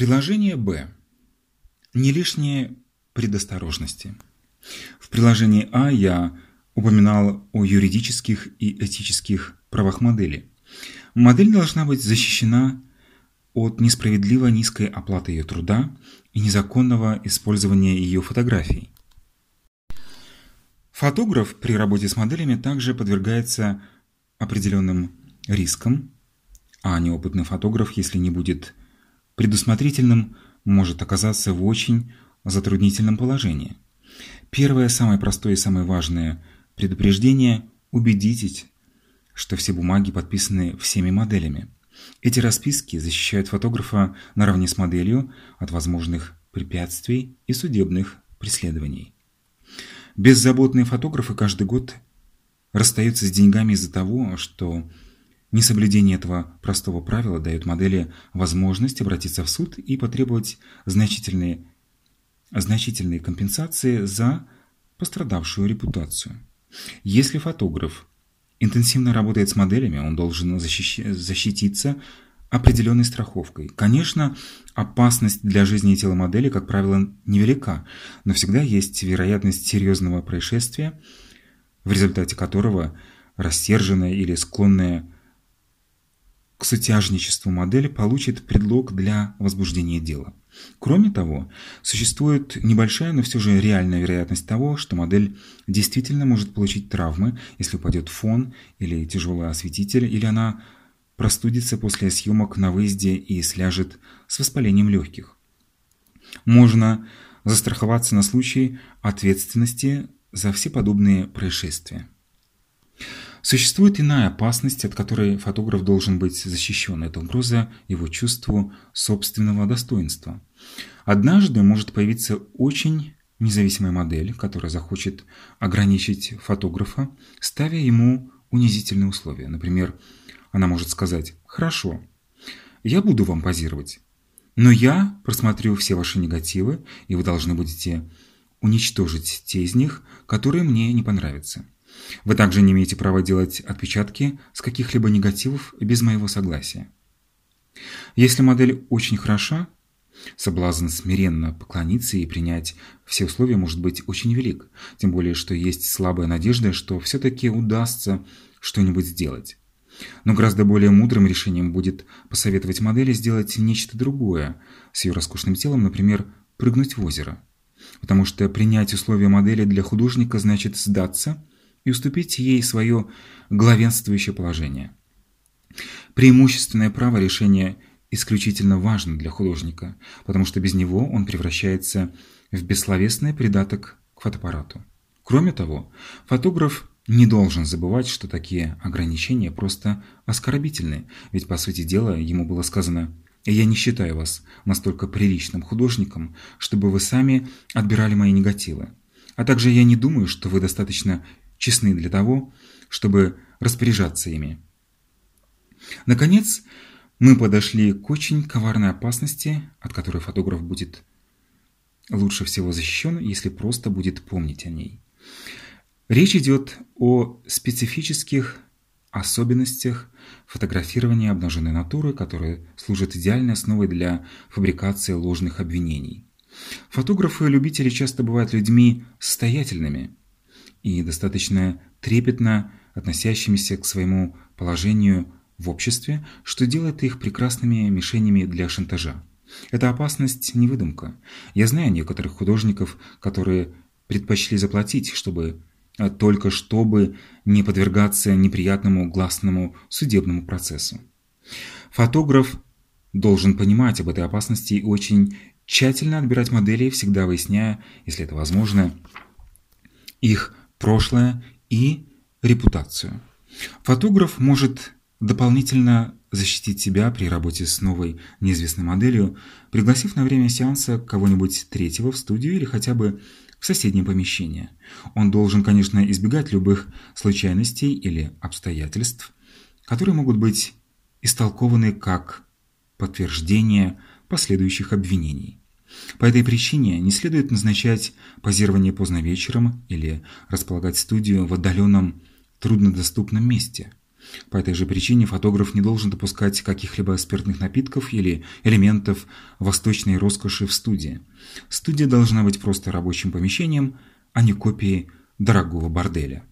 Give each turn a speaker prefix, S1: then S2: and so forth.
S1: Приложение Б. Не лишние предосторожности. В приложении А я упоминал о юридических и этических правах модели. Модель должна быть защищена от несправедливо низкой оплаты ее труда и незаконного использования ее фотографий. Фотограф при работе с моделями также подвергается определенным рискам, а неопытный фотограф, если не будет предусмотрительным, может оказаться в очень затруднительном положении. Первое, самое простое и самое важное предупреждение – убедитесь, что все бумаги подписаны всеми моделями. Эти расписки защищают фотографа наравне с моделью от возможных препятствий и судебных преследований. Беззаботные фотографы каждый год расстаются с деньгами из-за того, что несоблюдение этого простого правила дает модели возможность обратиться в суд и потребовать значительные, значительные компенсации за пострадавшую репутацию. Если фотограф интенсивно работает с моделями, он должен защититься определенной страховкой. Конечно, опасность для жизни и тела модели, как правило, невелика, но всегда есть вероятность серьезного происшествия, в результате которого рассерженная или склонная к сутяжничеству модель получит предлог для возбуждения дела. Кроме того, существует небольшая, но все же реальная вероятность того, что модель действительно может получить травмы, если упадет фон или тяжелый осветитель, или она простудится после съемок на выезде и сляжет с воспалением легких. Можно застраховаться на случай ответственности за все подобные происшествия. Существует иная опасность, от которой фотограф должен быть защищен. Это угроза его чувству собственного достоинства. Однажды может появиться очень независимая модель, которая захочет ограничить фотографа, ставя ему унизительные условия. Например, она может сказать «Хорошо, я буду вам позировать, но я просмотрю все ваши негативы, и вы должны будете уничтожить те из них, которые мне не понравятся». Вы также не имеете права делать отпечатки с каких-либо негативов без моего согласия. Если модель очень хороша, соблазн смиренно поклониться и принять все условия может быть очень велик, тем более, что есть слабая надежда, что все-таки удастся что-нибудь сделать. Но гораздо более мудрым решением будет посоветовать модели сделать нечто другое с ее роскошным телом, например, прыгнуть в озеро. Потому что принять условия модели для художника значит сдаться и уступить ей свое главенствующее положение. Преимущественное право решения исключительно важно для художника, потому что без него он превращается в бессловесный придаток к фотоаппарату. Кроме того, фотограф не должен забывать, что такие ограничения просто оскорбительны, ведь, по сути дела, ему было сказано «Я не считаю вас настолько приличным художником, чтобы вы сами отбирали мои негативы, а также я не думаю, что вы достаточно честны для того, чтобы распоряжаться ими. Наконец, мы подошли к очень коварной опасности, от которой фотограф будет лучше всего защищен, если просто будет помнить о ней. Речь идет о специфических особенностях фотографирования обнаженной натуры, которые служат идеальной основой для фабрикации ложных обвинений. Фотографы-любители часто бывают людьми состоятельными, и достаточно трепетно относящимися к своему положению в обществе, что делает их прекрасными мишенями для шантажа. Эта опасность не выдумка. Я знаю некоторых художников, которые предпочли заплатить, чтобы а, только чтобы не подвергаться неприятному гласному судебному процессу. Фотограф должен понимать об этой опасности и очень тщательно отбирать модели, всегда выясняя, если это возможно, их прошлое и репутацию. Фотограф может дополнительно защитить себя при работе с новой неизвестной моделью, пригласив на время сеанса кого-нибудь третьего в студию или хотя бы в соседнее помещение. Он должен, конечно, избегать любых случайностей или обстоятельств, которые могут быть истолкованы как подтверждение последующих обвинений. По этой причине не следует назначать позирование поздно вечером или располагать студию в отдаленном, труднодоступном месте. По этой же причине фотограф не должен допускать каких-либо спиртных напитков или элементов восточной роскоши в студии. Студия должна быть просто рабочим помещением, а не копией дорогого борделя.